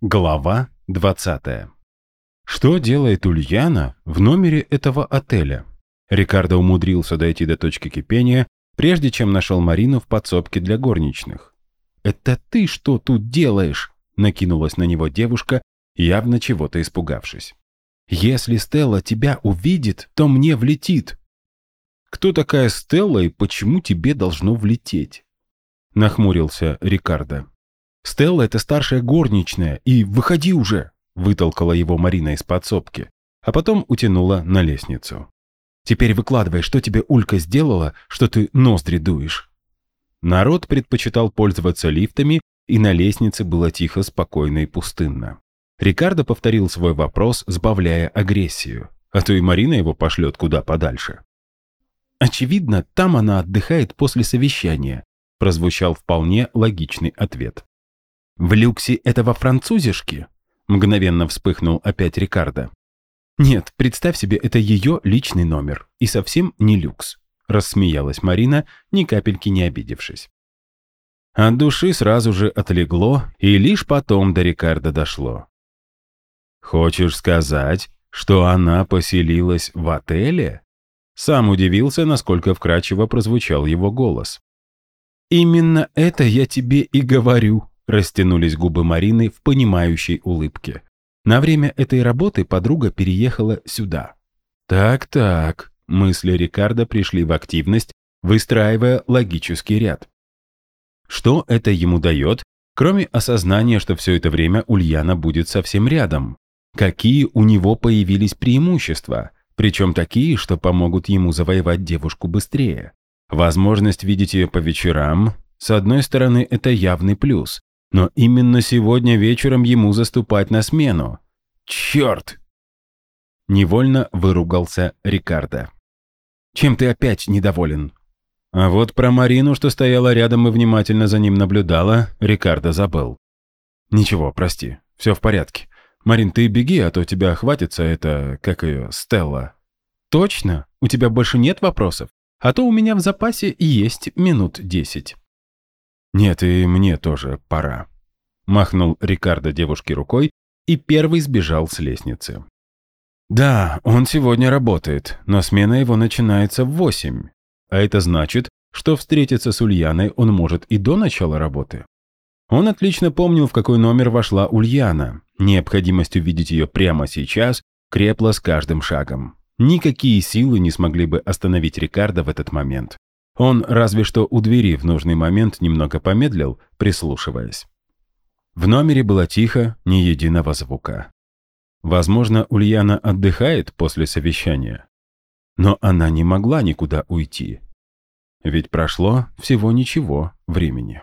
Глава 20. Что делает Ульяна в номере этого отеля? Рикардо умудрился дойти до точки кипения, прежде чем нашел Марину в подсобке для горничных. «Это ты что тут делаешь?» — накинулась на него девушка, явно чего-то испугавшись. «Если Стелла тебя увидит, то мне влетит». «Кто такая Стелла и почему тебе должно влететь?» — нахмурился Рикардо. «Стелла — это старшая горничная, и выходи уже!» — вытолкала его Марина из подсобки, а потом утянула на лестницу. «Теперь выкладывай, что тебе Улька сделала, что ты ноздри дуешь». Народ предпочитал пользоваться лифтами, и на лестнице было тихо, спокойно и пустынно. Рикардо повторил свой вопрос, сбавляя агрессию, а то и Марина его пошлет куда подальше. «Очевидно, там она отдыхает после совещания», прозвучал вполне логичный ответ. «В люксе этого французишки?» Мгновенно вспыхнул опять Рикардо. «Нет, представь себе, это ее личный номер. И совсем не люкс», рассмеялась Марина, ни капельки не обидевшись. От души сразу же отлегло, и лишь потом до Рикардо дошло. «Хочешь сказать, что она поселилась в отеле?» Сам удивился, насколько вкрадчиво прозвучал его голос. «Именно это я тебе и говорю», Растянулись губы Марины в понимающей улыбке. На время этой работы подруга переехала сюда. Так-так, мысли Рикардо пришли в активность, выстраивая логический ряд. Что это ему дает, кроме осознания, что все это время Ульяна будет совсем рядом? Какие у него появились преимущества, причем такие, что помогут ему завоевать девушку быстрее? Возможность видеть ее по вечерам, с одной стороны, это явный плюс, но именно сегодня вечером ему заступать на смену. Черт! Невольно выругался Рикардо. Чем ты опять недоволен? А вот про Марину, что стояла рядом и внимательно за ним наблюдала, Рикардо забыл. Ничего, прости, все в порядке. Марин, ты беги, а то тебя хватится это, как ее, Стелла. Точно? У тебя больше нет вопросов? А то у меня в запасе есть минут десять. «Нет, и мне тоже пора», — махнул Рикардо девушке рукой и первый сбежал с лестницы. «Да, он сегодня работает, но смена его начинается в восемь, а это значит, что встретиться с Ульяной он может и до начала работы. Он отлично помнил, в какой номер вошла Ульяна. Необходимость увидеть ее прямо сейчас крепла с каждым шагом. Никакие силы не смогли бы остановить Рикардо в этот момент. Он разве что у двери в нужный момент немного помедлил, прислушиваясь. В номере было тихо, ни единого звука. Возможно, Ульяна отдыхает после совещания. Но она не могла никуда уйти. Ведь прошло всего ничего времени.